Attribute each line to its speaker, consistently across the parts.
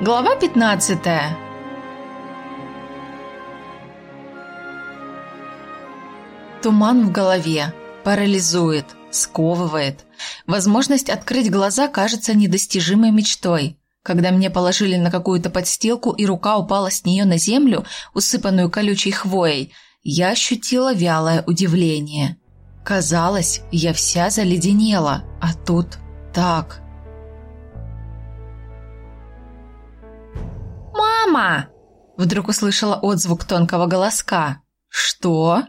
Speaker 1: Глава 15 Туман в голове. Парализует, сковывает. Возможность открыть глаза кажется недостижимой мечтой. Когда мне положили на какую-то подстилку и рука упала с нее на землю, усыпанную колючей хвоей, я ощутила вялое удивление. Казалось, я вся заледенела, а тут так. «Мама!» Вдруг услышала отзвук тонкого голоска. «Что?»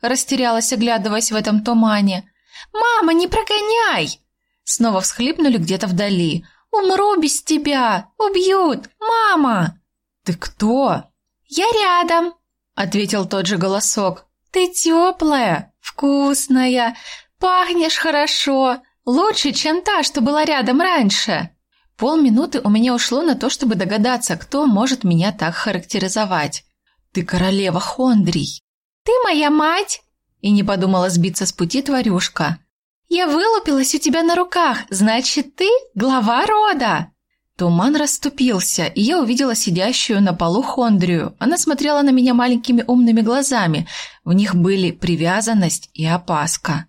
Speaker 1: Растерялась, оглядываясь в этом тумане. «Мама, не прогоняй!» Снова всхлипнули где-то вдали. «Умру без тебя! Убьют! Мама!» «Ты кто?» «Я рядом!» Ответил тот же голосок. «Ты теплая, вкусная, пахнешь хорошо, лучше, чем та, что была рядом раньше!» Полминуты у меня ушло на то, чтобы догадаться, кто может меня так характеризовать. «Ты королева Хондрий!» «Ты моя мать!» И не подумала сбиться с пути тварюшка. «Я вылупилась у тебя на руках, значит, ты глава рода!» Туман расступился, и я увидела сидящую на полу Хондрию. Она смотрела на меня маленькими умными глазами. В них были привязанность и опаска.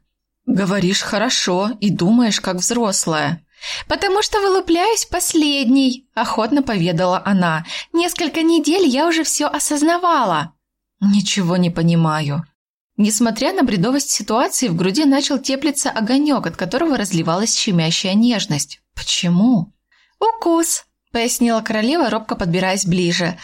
Speaker 1: «Говоришь хорошо и думаешь, как взрослая», «Потому что вылупляюсь последней», – охотно поведала она. «Несколько недель я уже все осознавала». «Ничего не понимаю». Несмотря на бредовость ситуации, в груди начал теплиться огонек, от которого разливалась щемящая нежность. «Почему?» «Укус», – пояснила королева, робко подбираясь ближе.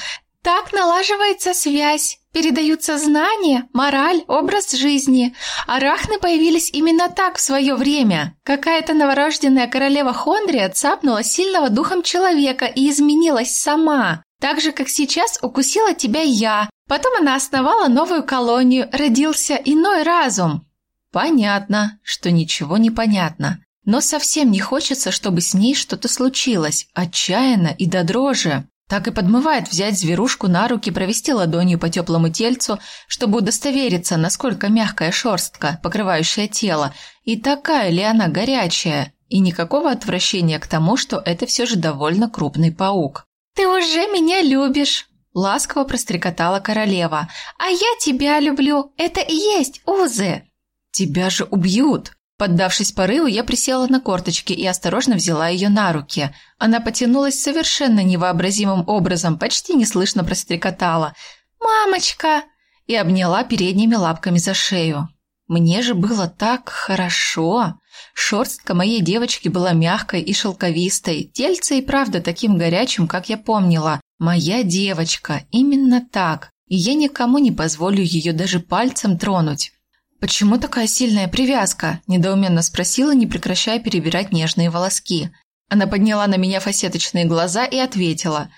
Speaker 1: Так налаживается связь, передаются знания, мораль, образ жизни. Арахны появились именно так в свое время. Какая-то новорожденная королева Хондрия цапнула сильного духом человека и изменилась сама. Так же, как сейчас укусила тебя я. Потом она основала новую колонию, родился иной разум. Понятно, что ничего не понятно. Но совсем не хочется, чтобы с ней что-то случилось, отчаянно и до дрожи. Так и подмывает взять зверушку на руки, провести ладонью по теплому тельцу, чтобы удостовериться, насколько мягкая шерстка, покрывающая тело, и такая ли она горячая, и никакого отвращения к тому, что это все же довольно крупный паук. «Ты уже меня любишь!» – ласково прострекотала королева. «А я тебя люблю! Это и есть узы!» «Тебя же убьют!» Поддавшись порыву, я присела на корточки и осторожно взяла ее на руки. Она потянулась совершенно невообразимым образом, почти неслышно прострекотала. «Мамочка!» и обняла передними лапками за шею. Мне же было так хорошо. Шерстка моей девочки была мягкой и шелковистой, тельце и правда таким горячим, как я помнила. Моя девочка, именно так, и я никому не позволю ее даже пальцем тронуть. «Почему такая сильная привязка?» – недоуменно спросила, не прекращая перебирать нежные волоски. Она подняла на меня фасеточные глаза и ответила.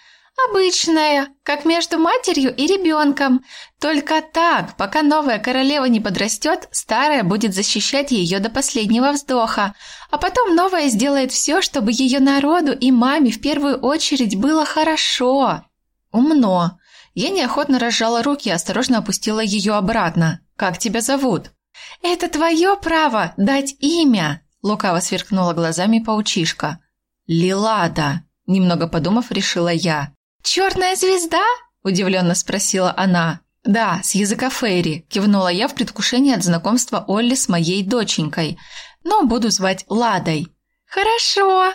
Speaker 1: «Обычная, как между матерью и ребенком. Только так, пока новая королева не подрастет, старая будет защищать ее до последнего вздоха, а потом новая сделает все, чтобы ее народу и маме в первую очередь было хорошо». «Умно». Я неохотно разжала руки и осторожно опустила ее обратно. «Как тебя зовут?» «Это твое право дать имя!» Лукаво сверкнула глазами паучишка. «Лилада!» Немного подумав, решила я. «Черная звезда?» Удивленно спросила она. «Да, с языка Фейри», – кивнула я в предвкушении от знакомства Олли с моей доченькой. «Но буду звать Ладой». «Хорошо».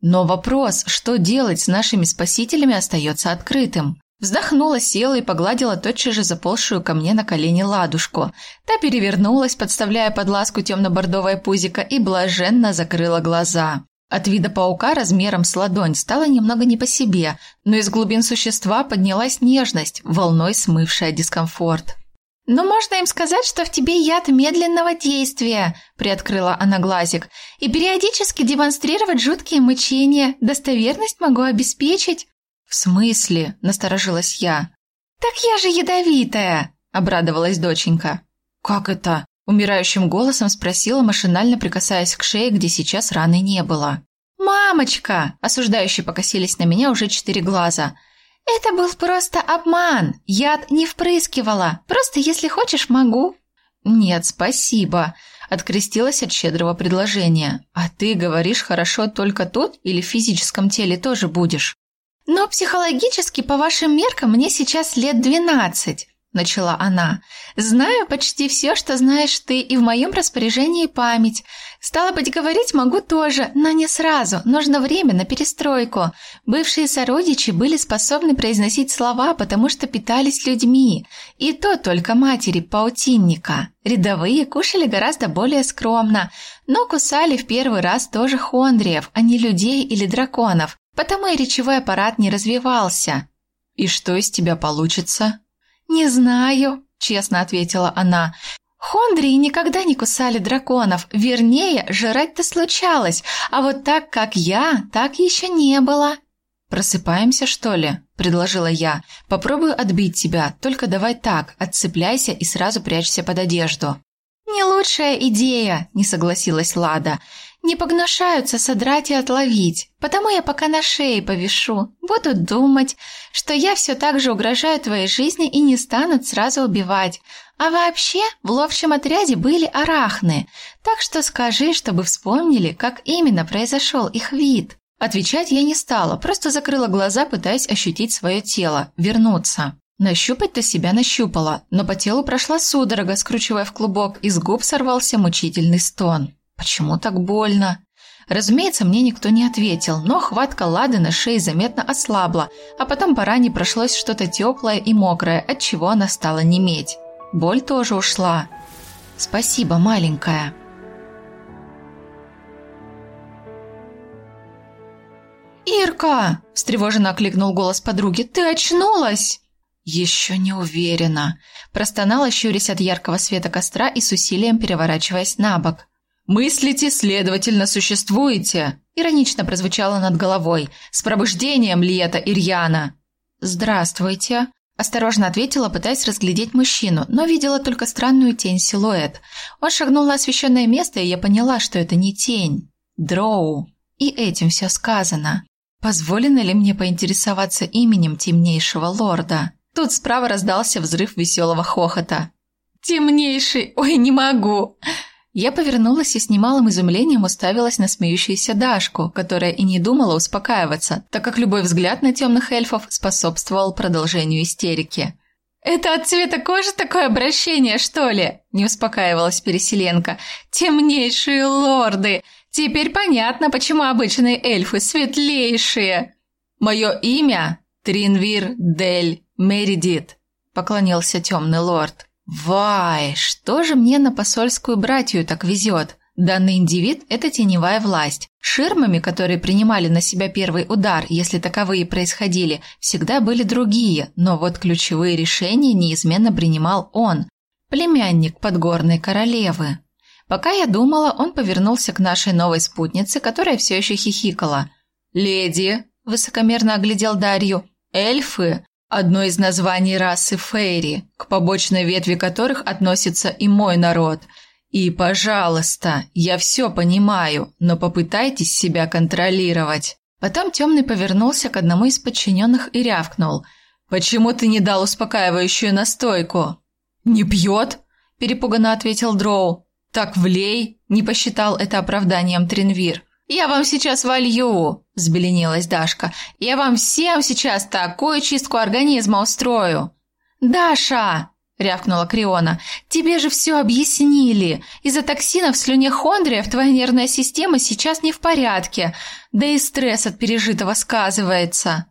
Speaker 1: Но вопрос, что делать с нашими спасителями, остается открытым. Вздохнула, села и погладила тотчас же заползшую ко мне на колени ладушку. Та перевернулась, подставляя под ласку темно-бордовое пузико, и блаженно закрыла глаза. От вида паука размером с ладонь стало немного не по себе, но из глубин существа поднялась нежность, волной смывшая дискомфорт. «Но можно им сказать, что в тебе яд медленного действия», – приоткрыла она глазик, «и периодически демонстрировать жуткие мучения. Достоверность могу обеспечить». «В смысле?» – насторожилась я. «Так я же ядовитая!» – обрадовалась доченька. «Как это?» – умирающим голосом спросила, машинально прикасаясь к шее, где сейчас раны не было. «Мамочка!» – осуждающие покосились на меня уже четыре глаза. «Это был просто обман! Яд не впрыскивала! Просто, если хочешь, могу!» «Нет, спасибо!» – открестилась от щедрого предложения. «А ты говоришь хорошо только тут или в физическом теле тоже будешь?» Но психологически, по вашим меркам, мне сейчас лет двенадцать начала она. «Знаю почти все, что знаешь ты, и в моем распоряжении память. Стало быть, говорить могу тоже, но не сразу. Нужно время на перестройку. Бывшие сородичи были способны произносить слова, потому что питались людьми. И то только матери паутинника. Рядовые кушали гораздо более скромно, но кусали в первый раз тоже хондриев, а не людей или драконов. Потому и речевой аппарат не развивался».
Speaker 2: «И что из тебя получится?»
Speaker 1: «Не знаю», – честно ответила она. «Хондрии никогда не кусали драконов, вернее, жрать-то случалось, а вот так, как я, так еще не было».
Speaker 2: «Просыпаемся, что ли?» – предложила я. «Попробую отбить тебя, только давай так, отцепляйся и сразу прячься под одежду».
Speaker 1: «Не лучшая идея», – не согласилась Лада не погнушаются содрать и отловить, потому я пока на шее повешу, буду думать, что я все так же угрожаю твоей жизни и не станут сразу убивать. А вообще, в ловчем отряде были арахны, так что скажи, чтобы вспомнили, как именно произошел их вид».
Speaker 2: Отвечать я не стала, просто закрыла глаза, пытаясь ощутить свое тело, вернуться. Нащупать-то себя нащупала, но по телу прошла судорога, скручивая в клубок, и с губ сорвался мучительный стон. Почему так больно? Разумеется, мне никто не ответил, но хватка Лады на шее заметно ослабла, а потом по ране прошлось что-то теплое и мокрое, от чего она стала неметь. Боль тоже ушла. Спасибо, маленькая.
Speaker 1: «Ирка!» – встревоженно окликнул голос подруги. «Ты очнулась?»
Speaker 2: «Еще не уверена», – простонала, щурясь от яркого света костра и с усилием переворачиваясь на бок. «Мыслите, следовательно, существуете!» Иронично прозвучало над головой. «С пробуждением это, Ирьяна?»
Speaker 1: «Здравствуйте!» Осторожно ответила, пытаясь разглядеть мужчину, но видела только странную тень-силуэт. Он шагнул на освещенное место, и я поняла, что это не тень. Дроу. И этим все сказано. Позволено ли мне поинтересоваться именем темнейшего лорда? Тут справа раздался взрыв веселого хохота. «Темнейший! Ой, не могу!» Я повернулась и с немалым изумлением уставилась на смеющуюся Дашку, которая и не думала успокаиваться, так как любой взгляд на темных эльфов способствовал продолжению истерики. «Это от цвета кожи такое обращение, что ли?» – не успокаивалась Переселенка. «Темнейшие лорды! Теперь понятно, почему обычные эльфы светлейшие!»
Speaker 2: «Мое имя – Тринвир Дель Меридит», – поклонился темный лорд. Вай, что же мне на посольскую братью так везет? Данный индивид – это теневая власть. Ширмами, которые принимали на себя первый удар, если таковые происходили, всегда были другие, но вот ключевые решения неизменно принимал он, племянник подгорной королевы. Пока я думала, он повернулся к нашей новой спутнице, которая все еще хихикала. «Леди», – высокомерно оглядел Дарью, – «эльфы одно из названий расы Фейри, к побочной ветви которых относится и мой народ. И, пожалуйста, я все понимаю, но попытайтесь себя контролировать. Потом темный повернулся к одному из подчиненных и рявкнул. «Почему ты не дал успокаивающую настойку?» «Не пьет?» – перепуганно ответил Дроу. «Так влей!» – не посчитал это оправданием Тринвир. «Я вам сейчас волью!» – взбеленилась Дашка. «Я вам всем сейчас такую чистку организма устрою!» «Даша!» – рявкнула Криона. «Тебе же все объяснили! Из-за токсинов в слюне хондриев твоя нервная система сейчас не в порядке, да и стресс от пережитого сказывается!»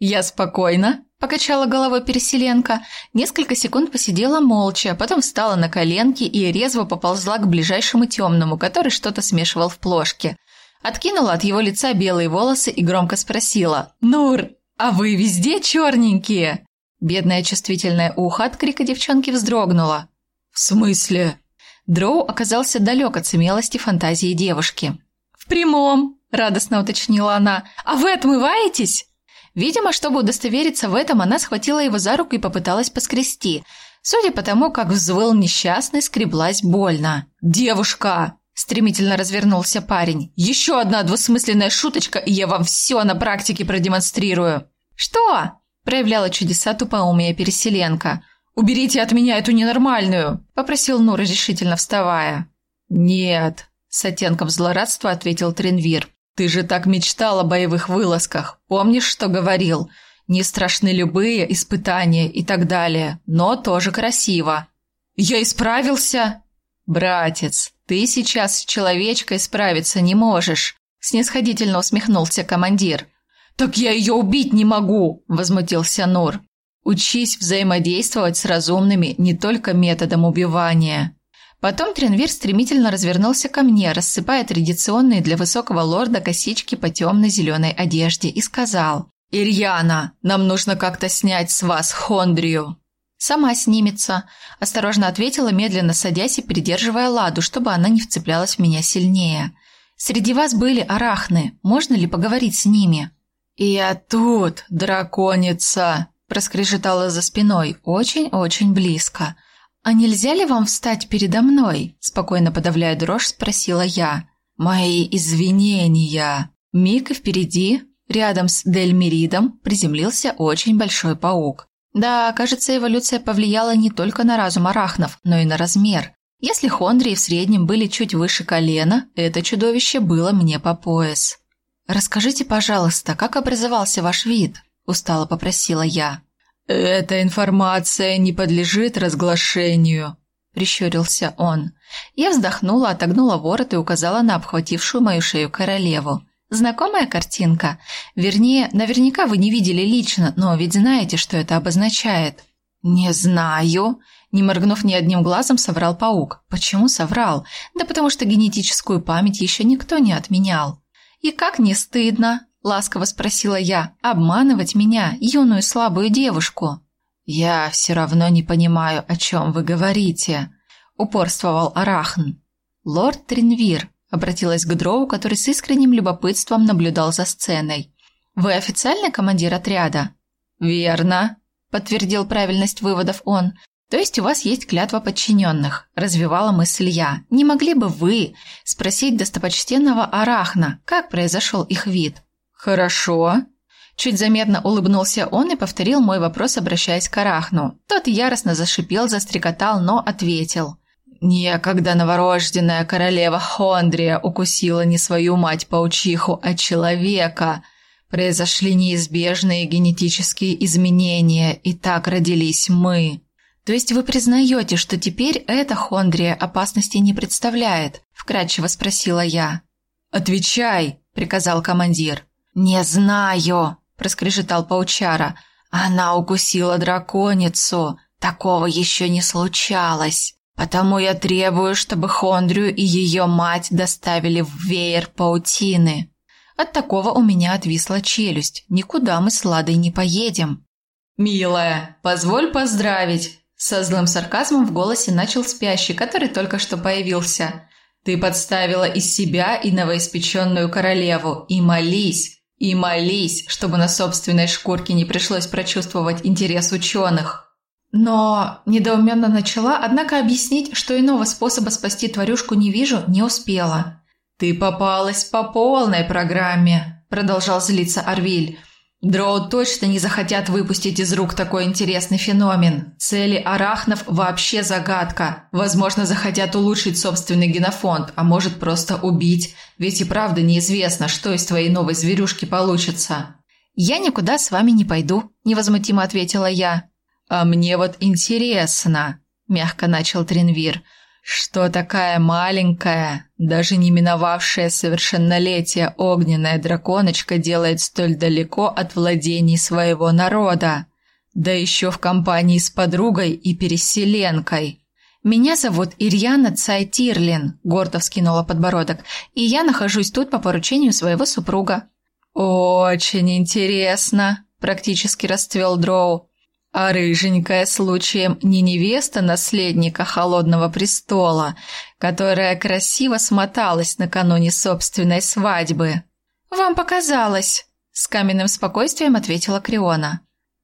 Speaker 2: «Я спокойна!» – покачала головой Переселенка. Несколько секунд посидела молча, потом встала на коленки и резво поползла к ближайшему темному, который что-то смешивал в плошке – Откинула от его лица белые волосы и громко спросила. «Нур, а вы везде черненькие?» Бедное чувствительное ухо от крика девчонки вздрогнуло. «В смысле?» Дроу оказался далек от смелости фантазии девушки. «В прямом!» – радостно уточнила она. «А вы отмываетесь?» Видимо, чтобы удостовериться в этом, она схватила его за руку и попыталась поскрести. Судя по тому, как взвыл несчастный, скреблась больно. «Девушка!» Стремительно развернулся парень. «Еще одна двусмысленная шуточка, и я вам все на практике продемонстрирую!» «Что?» – проявляла чудеса тупоумия Переселенка. «Уберите от меня эту ненормальную!» – попросил Нур, решительно вставая. «Нет», – с оттенком злорадства ответил Тренвир. Ты же так мечтал о боевых вылазках. Помнишь, что говорил? Не страшны любые испытания и так далее, но тоже красиво. Я исправился. Братец, ты сейчас с человечкой справиться не можешь, снисходительно усмехнулся командир. Так я ее убить не могу, возмутился Нур. Учись взаимодействовать с разумными не только методом убивания. Потом Тренвир стремительно развернулся ко мне, рассыпая традиционные для высокого лорда косички по темно-зеленой одежде, и сказал «Ирьяна, нам нужно как-то снять с вас хондрию». «Сама снимется», – осторожно ответила, медленно садясь и придерживая ладу, чтобы она не вцеплялась в меня сильнее. «Среди вас были арахны. Можно ли поговорить с ними?» «Я тут, драконица!» – проскрежетала за спиной, очень-очень близко – «А нельзя ли вам встать передо мной?» – спокойно подавляя дрожь, спросила я. «Мои извинения!» Миг и впереди, рядом с Дельмиридом, приземлился очень большой паук. Да, кажется, эволюция повлияла не только на разум арахнов, но и на размер. Если хондрии в среднем были чуть выше колена, это чудовище было мне по пояс. «Расскажите, пожалуйста, как образовался ваш вид?» – устало попросила я. «Эта информация не подлежит разглашению», – прищурился он. Я вздохнула, отогнула ворот и указала на обхватившую мою шею королеву. Знакомая картинка? Вернее, наверняка вы не видели лично, но ведь знаете, что это обозначает. Не знаю, не моргнув ни одним глазом, соврал паук. Почему соврал? Да потому что генетическую память еще никто не отменял. И как не стыдно, ласково спросила я. Обманывать меня, юную слабую девушку? Я все равно не понимаю, о чем вы говорите, упорствовал Арахн. Лорд Тринвир обратилась к Дроу, который с искренним любопытством наблюдал за сценой. Вы официальный командир отряда? Верно, подтвердил правильность выводов он. То есть у вас есть клятва подчиненных, развивала мысль я. Не могли бы вы спросить достопочтенного Арахна, как произошел их вид? «Хорошо». Чуть заметно улыбнулся он и повторил мой вопрос, обращаясь к Арахну. Тот яростно зашипел, застрекотал, но ответил. «Некогда новорожденная королева Хондрия укусила не свою мать-паучиху, а человека. Произошли неизбежные генетические изменения, и так родились мы». «То есть вы признаете, что теперь эта Хондрия опасности не представляет?» – вкратчиво спросила я. «Отвечай!» – приказал командир. «Не знаю», – проскрежетал паучара. «Она укусила драконицу. Такого еще не случалось. Потому я требую, чтобы Хондрию и ее мать доставили в веер паутины». От такого у меня отвисла челюсть. Никуда мы с Ладой не поедем. «Милая, позволь поздравить!» Со злым сарказмом в голосе начал спящий, который только что появился. «Ты подставила из себя и новоиспеченную королеву. И молись, и молись, чтобы на собственной шкурке не пришлось прочувствовать интерес ученых. Но недоуменно начала, однако объяснить, что иного способа спасти тварюшку не вижу, не успела. «Ты попалась по полной программе», – продолжал злиться Арвиль. Дроу точно не захотят выпустить из рук такой интересный феномен. Цели арахнов вообще загадка. Возможно, захотят улучшить собственный генофонд, а может просто убить. Ведь и правда неизвестно, что из твоей новой зверюшки получится. «Я никуда с вами не пойду», – невозмутимо ответила я. «А мне вот интересно», – мягко начал Тринвир – что такая маленькая, даже не миновавшая совершеннолетие огненная драконочка делает столь далеко от владений своего народа? Да еще в компании с подругой и переселенкой. «Меня зовут Ирьяна Цайтирлин», – гордо вскинула подбородок, «и я нахожусь тут по поручению своего супруга». «Очень интересно», – практически расцвел Дроу. А рыженькая случаем не невеста наследника холодного престола, которая красиво смоталась накануне собственной свадьбы. Вам показалось, с каменным спокойствием ответила Криона.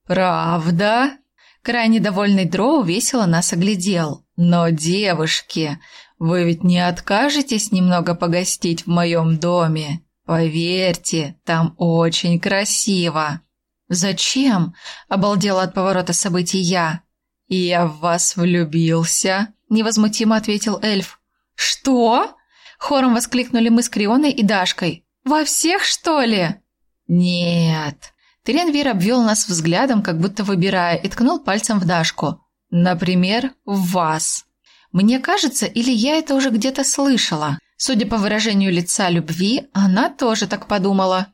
Speaker 2: Правда? Крайне довольный Дроу весело нас оглядел. Но, девушки, вы ведь не откажетесь немного погостить в моем доме? Поверьте, там очень красиво. «Зачем?» – обалдела от поворота событий я. «Я в вас влюбился», – невозмутимо ответил эльф. «Что?» – хором воскликнули мы с Крионой и Дашкой.
Speaker 1: Во всех, что ли?»
Speaker 2: «Нет». Тренвир обвел нас взглядом, как будто выбирая, и ткнул пальцем в Дашку. «Например, в вас». Мне кажется, или я это уже где-то слышала. Судя по выражению лица любви, она тоже так подумала.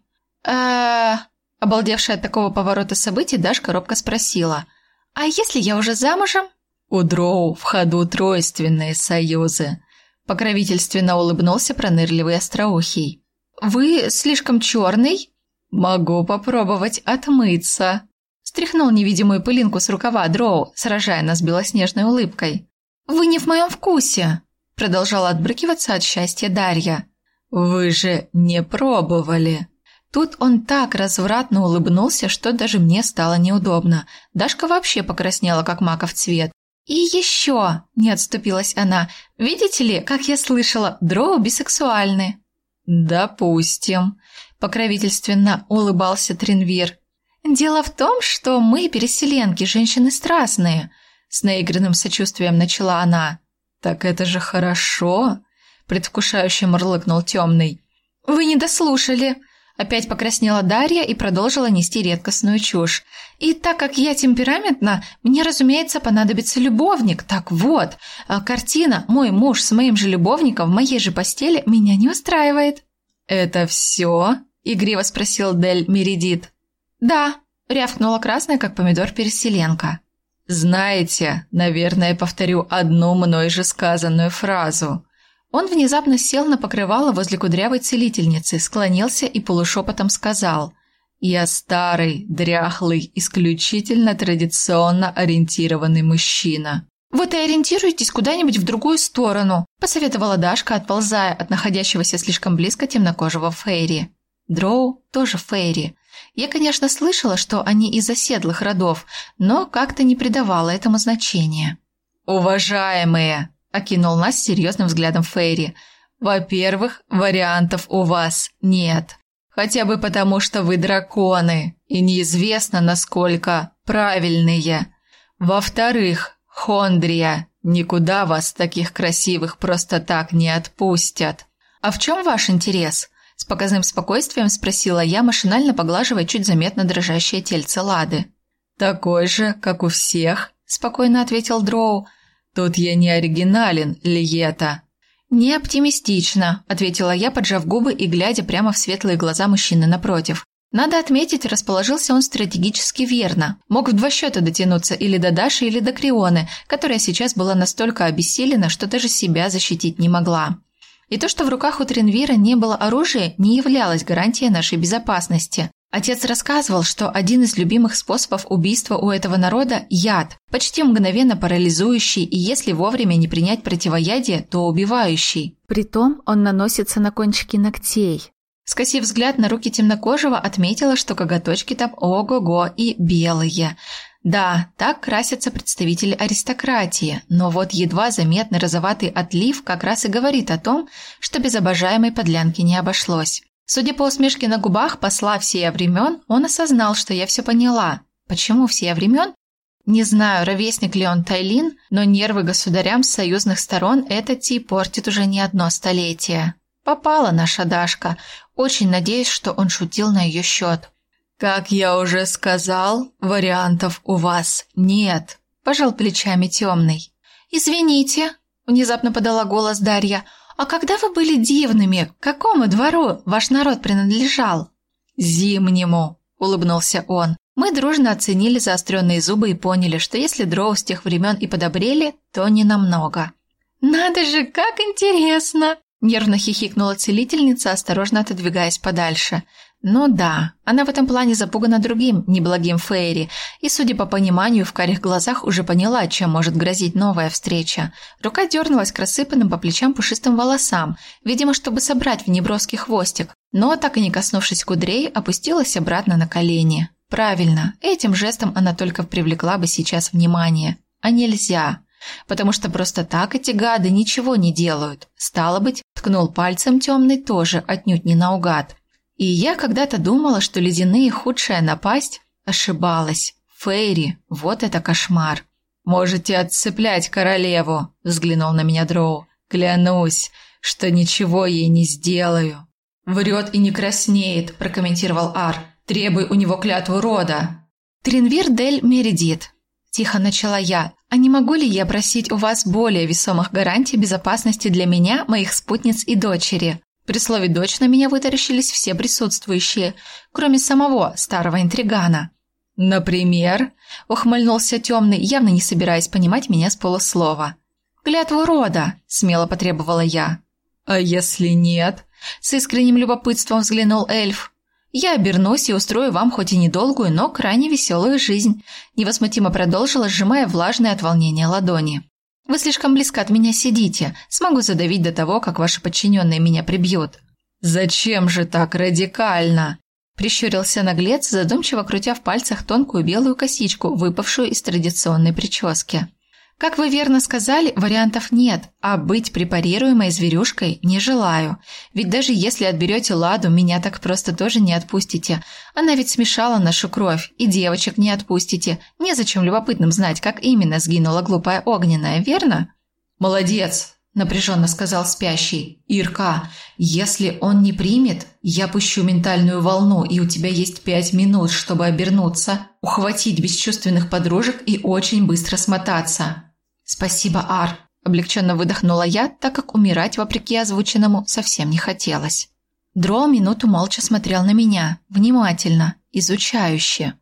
Speaker 2: э Обалдевшая от такого поворота событий, Дашка робко спросила. «А если я уже замужем?» «У дроу в ходу тройственные союзы», – покровительственно улыбнулся пронырливый остроухий. «Вы слишком черный?» «Могу попробовать отмыться», – стряхнул невидимую пылинку с рукава дроу, сражая нас белоснежной улыбкой. «Вы не в моем вкусе», – продолжала отбрыкиваться от счастья Дарья. «Вы же не пробовали», Тут он так развратно улыбнулся, что даже мне стало неудобно. Дашка вообще покраснела, как маков цвет. «И еще!» – не отступилась она. «Видите ли, как я слышала, дроу бисексуальны». «Допустим», – покровительственно улыбался Тринвир. «Дело в том, что мы, переселенки, женщины страстные», – с наигранным сочувствием начала она. «Так это же хорошо», – предвкушающе мурлыкнул темный. «Вы не дослушали», Опять покраснела Дарья и продолжила нести редкостную чушь. «И так как я темпераментна, мне, разумеется, понадобится любовник. Так вот, а картина «Мой муж с моим же любовником в моей же постели» меня не устраивает». «Это все?» – игриво спросил Дель Меридит. «Да», – рявкнула красная, как помидор переселенка. «Знаете, наверное, повторю одну мной же сказанную фразу. Он внезапно сел на покрывало возле кудрявой целительницы, склонился и полушепотом сказал «Я старый, дряхлый, исключительно традиционно ориентированный мужчина». «Вот и ориентируйтесь куда-нибудь в другую сторону», – посоветовала Дашка, отползая от находящегося слишком близко темнокожего Фейри. Дроу тоже Фейри. Я, конечно, слышала, что они из оседлых родов, но как-то не придавала этому значения. «Уважаемые!» Окинул нас серьезным взглядом Фейри. «Во-первых, вариантов у вас нет. Хотя бы потому, что вы драконы, и неизвестно, насколько правильные. Во-вторых, Хондрия, никуда вас таких красивых просто так не отпустят. А в чем ваш интерес?» С показным спокойствием спросила я, машинально поглаживая чуть заметно дрожащее тельце Лады. «Такой же, как у всех», – спокойно ответил Дроу – «Тут я не оригинален, Лиета». «Не оптимистично», – ответила я, поджав губы и глядя прямо в светлые глаза мужчины напротив. Надо отметить, расположился он стратегически верно. Мог в два счета дотянуться или до Даши, или до Крионы, которая сейчас была настолько обессилена, что даже себя защитить не могла. И то, что в руках у Тренвира не было оружия, не являлось гарантией нашей безопасности. Отец рассказывал, что один из любимых способов убийства у этого народа – яд, почти мгновенно парализующий и если вовремя не принять противоядие, то убивающий. Притом он наносится на кончики ногтей. Скосив взгляд на руки темнокожего, отметила, что коготочки там ого-го и белые. Да, так красятся представители аристократии, но вот едва заметный розоватый отлив как раз и говорит о том, что без обожаемой подлянки не обошлось. Судя по усмешке на губах посла всея времен, он осознал, что я все поняла. Почему всея времен? Не знаю, ровесник ли он Тайлин, но нервы государям с союзных сторон этот тип портит уже не одно столетие. Попала наша Дашка. Очень надеюсь, что он шутил на ее счет. «Как я уже сказал, вариантов у вас нет», – пожал плечами темный. «Извините», – внезапно подала голос Дарья – «А когда вы были дивными, какому двору ваш народ принадлежал?» «Зимнему», – улыбнулся он. Мы дружно оценили заостренные зубы и поняли, что если дроу с тех времен и подобрели, то не намного. «Надо же, как интересно!» Нервно хихикнула целительница, осторожно отодвигаясь подальше. Ну да, она в этом плане запугана другим, неблагим Фейри, и, судя по пониманию, в карих глазах уже поняла, чем может грозить новая встреча. Рука дернулась к рассыпанным по плечам пушистым волосам, видимо, чтобы собрать в неброский хвостик, но, так и не коснувшись кудрей, опустилась обратно на колени. Правильно, этим жестом она только привлекла бы сейчас внимание. А нельзя, потому что просто так эти гады ничего не делают. Стало быть, ткнул пальцем темный тоже отнюдь не наугад. И я когда-то думала, что ледяные худшая напасть ошибалась. Фейри, вот это кошмар. Можете отцеплять королеву, взглянул на меня Дроу. Клянусь, что ничего ей не сделаю. «Врет и не краснеет», – прокомментировал Ар. «Требуй у него клятву рода».
Speaker 1: «Тринвир дель Мередит», – тихо начала я. «А не могу ли я просить у вас более весомых гарантий безопасности для меня, моих спутниц и дочери?» При слове «дочь» на меня вытаращились все присутствующие, кроме самого старого интригана.
Speaker 2: «Например?» – ухмыльнулся темный, явно не собираясь понимать меня с полуслова.
Speaker 1: «Клятву рода!» – смело потребовала я.
Speaker 2: «А если нет?»
Speaker 1: – с искренним любопытством взглянул эльф. «Я обернусь и устрою вам хоть и недолгую, но крайне веселую жизнь», – невозмутимо продолжила, сжимая влажные от волнения ладони. «Вы слишком близко от меня сидите. Смогу задавить до того, как ваши подчиненные меня прибьют».
Speaker 2: «Зачем же так радикально?»
Speaker 1: Прищурился наглец, задумчиво крутя в пальцах тонкую белую косичку, выпавшую из традиционной прически. Как вы верно сказали, вариантов нет, а быть препарируемой зверюшкой не желаю. Ведь даже если отберете Ладу, меня так просто тоже не отпустите. Она ведь смешала нашу кровь, и девочек не отпустите. Незачем любопытным знать, как именно сгинула глупая огненная, верно?
Speaker 2: Молодец, напряженно сказал спящий. Ирка, если он не примет, я пущу ментальную волну, и у тебя есть пять минут, чтобы обернуться, ухватить бесчувственных подружек и очень быстро смотаться.
Speaker 1: «Спасибо, Ар!» – облегченно выдохнула я, так как умирать, вопреки озвученному, совсем не хотелось. Дро минуту молча смотрел на меня, внимательно, изучающе.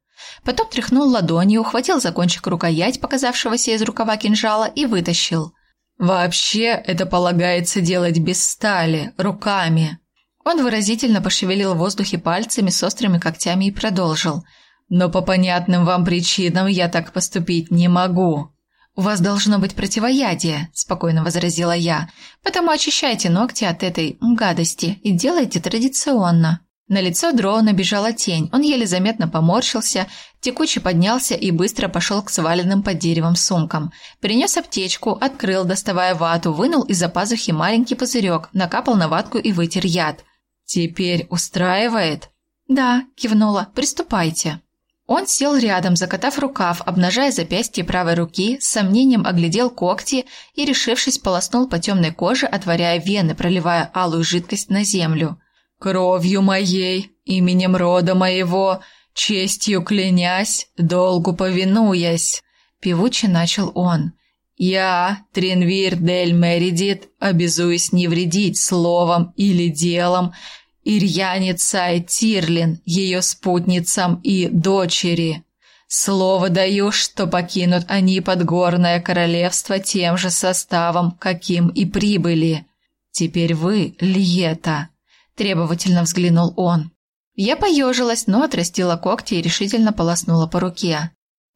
Speaker 1: Потом тряхнул ладонью, ухватил за кончик рукоять, показавшегося из рукава кинжала, и вытащил.
Speaker 2: «Вообще, это полагается делать без стали, руками».
Speaker 1: Он выразительно пошевелил в воздухе пальцами с острыми когтями и продолжил.
Speaker 2: «Но по понятным вам причинам я так поступить не могу».
Speaker 1: «У вас должно быть противоядие», – спокойно возразила я. «Потому очищайте ногти от этой гадости и делайте традиционно». На лицо Дроу набежала тень. Он еле заметно поморщился, текуче поднялся и быстро пошел к сваленным под деревом сумкам. Принес аптечку, открыл, доставая вату, вынул из-за пазухи маленький пузырек, накапал на ватку и вытер яд.
Speaker 2: «Теперь устраивает?»
Speaker 1: «Да», – кивнула. «Приступайте». Он сел рядом, закатав рукав, обнажая запястье правой руки, с сомнением оглядел когти и, решившись, полоснул по темной коже, отворяя вены, проливая алую жидкость на землю.
Speaker 2: «Кровью моей, именем рода моего, честью клянясь, долгу повинуясь», – певуче начал он. «Я, Тринвир Дель Меридит, обязуюсь не вредить словом или делом Ирьяне Цай Тирлин, ее спутницам и дочери. Слово даю, что покинут они подгорное королевство тем же составом, каким и прибыли. Теперь вы, Льета, требовательно взглянул он. Я поежилась, но отрастила когти и решительно полоснула по руке.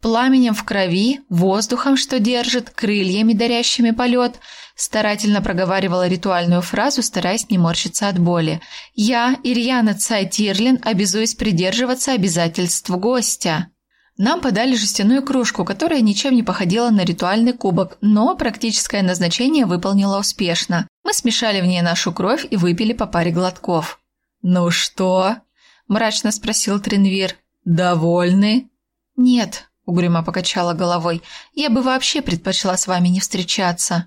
Speaker 2: Пламенем в крови, воздухом, что держит, крыльями, дарящими полет – Старательно проговаривала ритуальную фразу, стараясь не морщиться от боли. «Я, Ирьяна Цайтирлин, обязуюсь придерживаться обязательств гостя». Нам подали жестяную кружку, которая ничем не походила на ритуальный кубок, но практическое назначение выполнила успешно. Мы смешали в ней нашу кровь и выпили по паре глотков. «Ну что?» – мрачно спросил Тринвир. «Довольны?»
Speaker 1: «Нет», – угрюмо покачала головой. «Я бы вообще предпочла с вами не встречаться»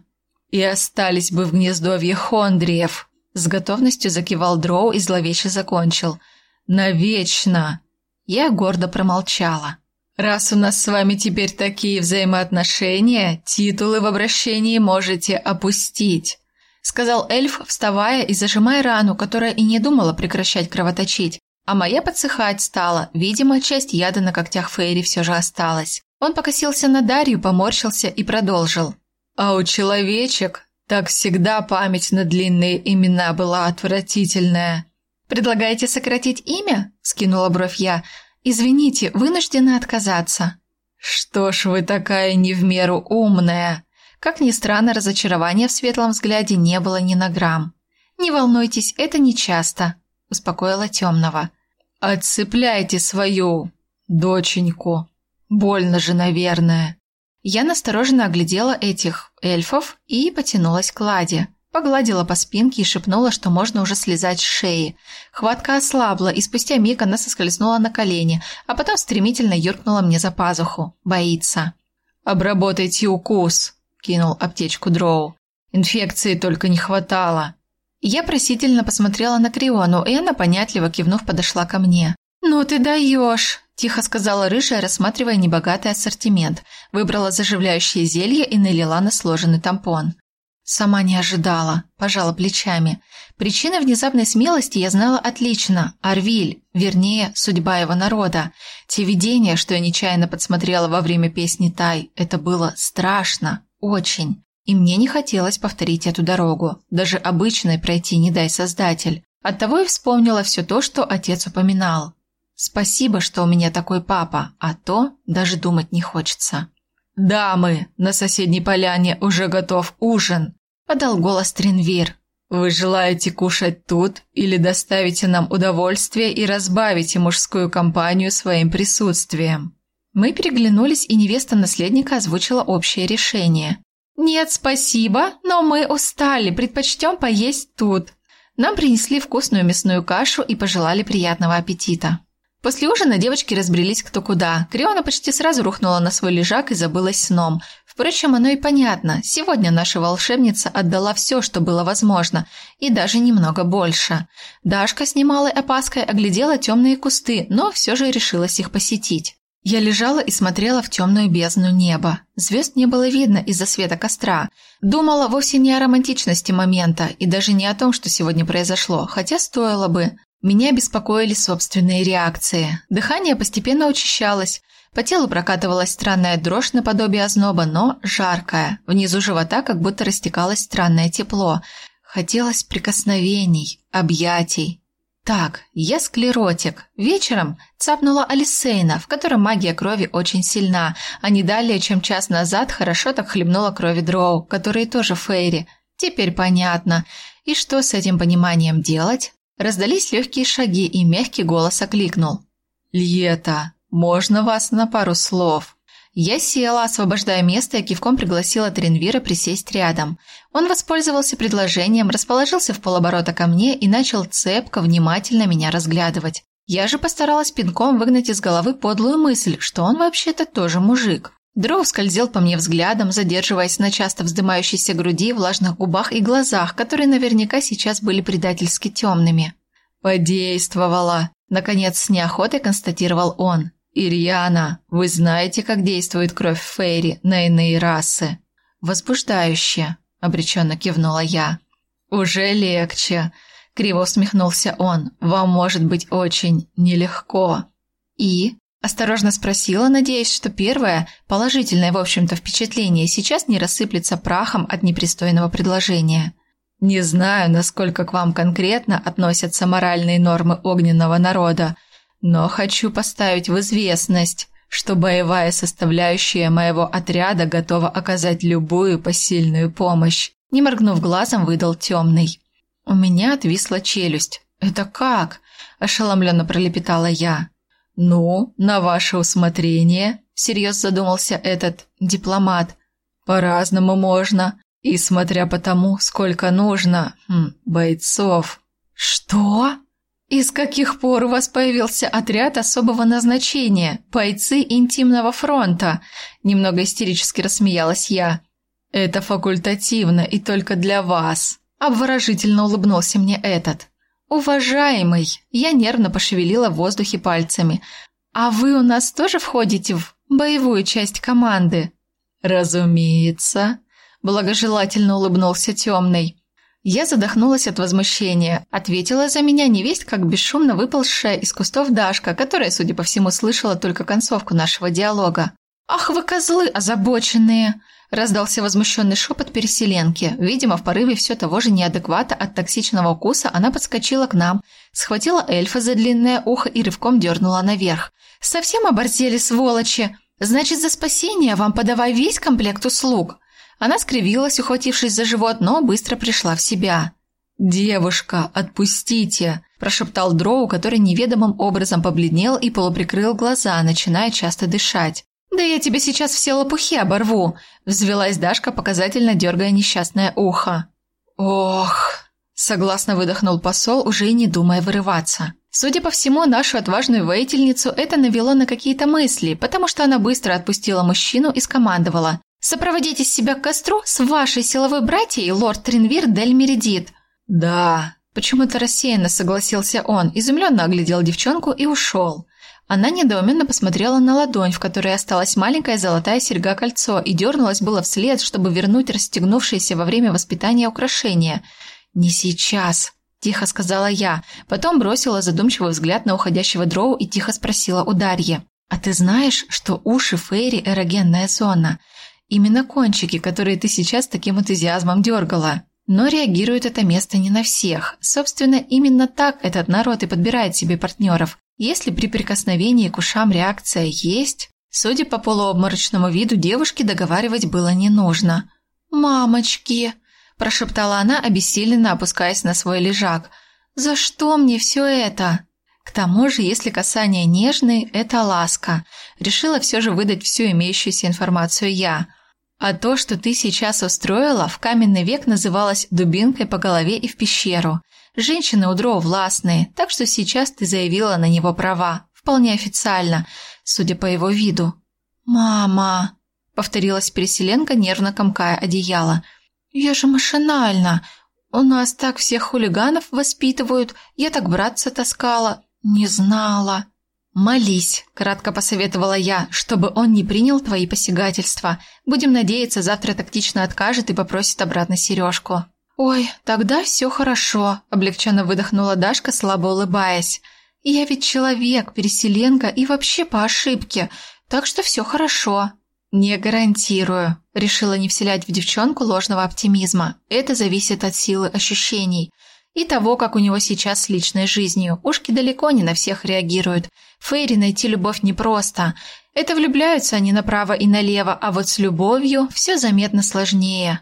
Speaker 2: и остались бы в гнездовье Хондриев. С готовностью закивал Дроу и зловеще закончил. Навечно.
Speaker 1: Я гордо промолчала.
Speaker 2: Раз у нас с вами теперь такие взаимоотношения, титулы в обращении можете опустить, сказал эльф, вставая и зажимая рану, которая и не думала прекращать кровоточить. А моя подсыхать стала. Видимо, часть яда на когтях Фейри все же осталась. Он покосился на Дарью, поморщился и продолжил. А у человечек так всегда память на длинные имена была отвратительная.
Speaker 1: «Предлагаете сократить имя?» – скинула бровь я. «Извините, вынуждена отказаться».
Speaker 2: «Что ж вы такая не в меру умная?»
Speaker 1: Как ни странно, разочарования в светлом взгляде не было ни на грамм. «Не волнуйтесь, это не часто», – успокоила темного.
Speaker 2: «Отцепляйте свою доченьку. Больно же, наверное».
Speaker 1: Я настороженно оглядела этих эльфов и потянулась к Ладе. Погладила по спинке и шепнула, что можно уже слезать с шеи. Хватка ослабла, и спустя миг она соскользнула на колени, а потом стремительно юркнула мне за пазуху. Боится.
Speaker 2: «Обработайте укус», – кинул аптечку Дроу. «Инфекции только не хватало».
Speaker 1: Я просительно посмотрела на Криону, и она, понятливо кивнув, подошла ко мне. «Ну ты даешь!» – тихо сказала рыжая, рассматривая небогатый ассортимент. Выбрала заживляющее зелье и налила на сложенный тампон. Сама не ожидала, пожала плечами. Причины внезапной смелости я знала отлично. Арвиль, вернее, судьба его народа. Те видения, что я нечаянно подсмотрела во время песни Тай, это было страшно, очень. И мне не хотелось повторить эту дорогу, даже обычной пройти не дай создатель. Оттого и вспомнила все то, что отец упоминал. Спасибо, что у меня такой папа, а то даже думать не хочется. «Дамы, на соседней поляне уже готов ужин», – подал голос Тринвир. «Вы желаете кушать тут или доставите нам удовольствие и разбавите мужскую компанию своим присутствием?» Мы переглянулись, и невеста наследника озвучила общее решение. «Нет, спасибо, но мы устали, предпочтем поесть тут». Нам принесли вкусную мясную кашу и пожелали приятного аппетита. После ужина девочки разбрелись кто куда. Криона почти сразу рухнула на свой лежак и забылась сном. Впрочем, оно и понятно. Сегодня наша волшебница отдала все, что было возможно, и даже немного больше. Дашка с немалой опаской оглядела темные кусты, но все же решилась их посетить. Я лежала и смотрела в темную бездну неба. Звезд не было видно из-за света костра. Думала вовсе не о романтичности момента и даже не о том, что сегодня произошло, хотя стоило бы. Меня беспокоили собственные реакции. Дыхание постепенно учащалось. По телу прокатывалась странная дрожь наподобие озноба, но жаркая. Внизу живота как будто растекалось странное тепло. Хотелось прикосновений, объятий. Так, я склеротик. Вечером цапнула Алисейна, в которой магия крови очень сильна, а не далее, чем час назад, хорошо так хлебнула крови дроу, которые тоже фейри. Теперь понятно. И что с этим пониманием делать? Раздались легкие шаги, и мягкий голос окликнул. «Льета, можно вас на пару слов?» Я села, освобождая место, и кивком пригласила Тринвира присесть рядом. Он воспользовался предложением, расположился в полоборота ко мне и начал цепко, внимательно меня разглядывать. Я же постаралась пинком выгнать из головы подлую мысль, что он вообще-то тоже мужик. Дроу скользил по мне взглядом, задерживаясь на часто вздымающейся груди, влажных губах и глазах, которые наверняка сейчас были предательски темными. «Подействовала!» – наконец с неохотой констатировал он. «Ирьяна, вы знаете, как действует кровь Фейри на иные расы?» «Возбуждающе», – обреченно кивнула я. «Уже легче», – криво усмехнулся он. «Вам может быть очень нелегко». «И?» – осторожно спросила, надеясь, что первое, положительное, в общем-то, впечатление сейчас не рассыплется прахом от непристойного предложения. «Не знаю, насколько к вам конкретно относятся моральные нормы огненного народа», но хочу поставить в известность, что боевая составляющая моего отряда готова оказать любую посильную помощь. Не моргнув глазом, выдал темный. У меня отвисла челюсть. «Это как?» – ошеломленно пролепетала я. «Ну, на ваше усмотрение», – всерьез задумался этот дипломат. «По-разному можно, и смотря по тому, сколько нужно хм, бойцов». «Что?» «И с каких пор у вас появился отряд особого назначения, бойцы интимного фронта?» Немного истерически рассмеялась я. «Это факультативно и только для вас», – обворожительно улыбнулся мне этот. «Уважаемый!» – я нервно пошевелила в воздухе пальцами. «А вы у нас тоже входите в боевую часть команды?» «Разумеется», – благожелательно улыбнулся темный. Я задохнулась от возмущения. Ответила за меня невесть, как бесшумно выползшая из кустов Дашка, которая, судя по всему, слышала только концовку нашего диалога. «Ах вы козлы озабоченные!» Раздался возмущенный шепот переселенки. Видимо, в порыве все того же неадеквата от токсичного укуса она подскочила к нам, схватила эльфа за длинное ухо и рывком дернула наверх. «Совсем оборзели, сволочи! Значит, за спасение вам подавай весь комплект услуг!» Она скривилась, ухватившись за живот, но быстро пришла в себя. «Девушка, отпустите!» – прошептал Дроу, который неведомым образом побледнел и полуприкрыл глаза, начиная часто дышать. «Да я тебе сейчас все лопухи оборву!» – взвелась Дашка, показательно дергая несчастное ухо. «Ох!» – согласно выдохнул посол, уже и не думая вырываться. Судя по всему, нашу отважную воительницу это навело на какие-то мысли, потому что она быстро отпустила мужчину и скомандовала. Сопроводите себя к костру с вашей силовой братьей, лорд Тринвир Дель Мередит.
Speaker 2: Да. Почему-то рассеянно согласился он, изумленно оглядел девчонку и ушел. Она недоуменно посмотрела на ладонь, в которой осталась маленькая золотая серьга-кольцо, и дернулась было вслед, чтобы вернуть расстегнувшееся во время воспитания украшение. «Не сейчас», – тихо сказала я, потом бросила задумчивый взгляд на уходящего дроу и тихо спросила у Дарьи. «А ты знаешь, что уши Фейри – эрогенная зона? Именно кончики, которые ты сейчас таким энтузиазмом дергала. Но реагирует это место не на всех. Собственно, именно так этот народ и подбирает себе партнеров. Если при прикосновении к ушам реакция есть, судя по полуобморочному виду девушки договаривать было не нужно. «Мамочки!» – прошептала она, обессиленно опускаясь на свой лежак. «За что мне все это?» К тому же, если касание нежные – это ласка. Решила все же выдать всю имеющуюся информацию я. А то, что ты сейчас устроила, в каменный век называлось дубинкой по голове и в пещеру. Женщины у Дро властные, так что сейчас ты заявила на него права. Вполне официально, судя по его виду. «Мама!» – повторилась переселенка, нервно комкая одеяло. «Я же машинально. У нас так всех хулиганов воспитывают. Я так братца таскала. «Не знала». «Молись», – кратко посоветовала я, чтобы он не принял твои посягательства. Будем надеяться, завтра тактично откажет и попросит обратно сережку. «Ой, тогда все хорошо», – облегченно выдохнула Дашка, слабо улыбаясь. «Я ведь человек, переселенка и вообще по ошибке, так что все хорошо». «Не гарантирую», – решила не вселять в девчонку ложного оптимизма. «Это зависит от силы ощущений» и того, как у него сейчас с личной жизнью. Ушки далеко не на всех реагируют. Фейри найти любовь непросто. Это влюбляются они направо и налево, а вот с любовью все заметно сложнее.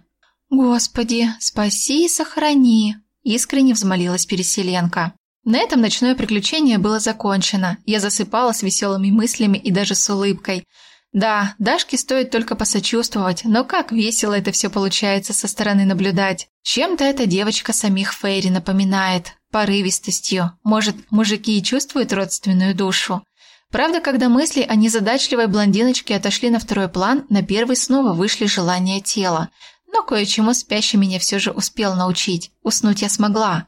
Speaker 2: «Господи, спаси и сохрани!» – искренне взмолилась Переселенка. На этом ночное приключение было закончено. Я засыпала с веселыми мыслями и даже с улыбкой – да, Дашке стоит только посочувствовать, но как весело это все получается со стороны наблюдать. Чем-то эта девочка самих Фейри напоминает, порывистостью. Может, мужики и чувствуют родственную душу. Правда, когда мысли о незадачливой блондиночке отошли на второй план, на первый снова вышли желания тела. Но кое-чему спящий меня все же успел научить. Уснуть я смогла.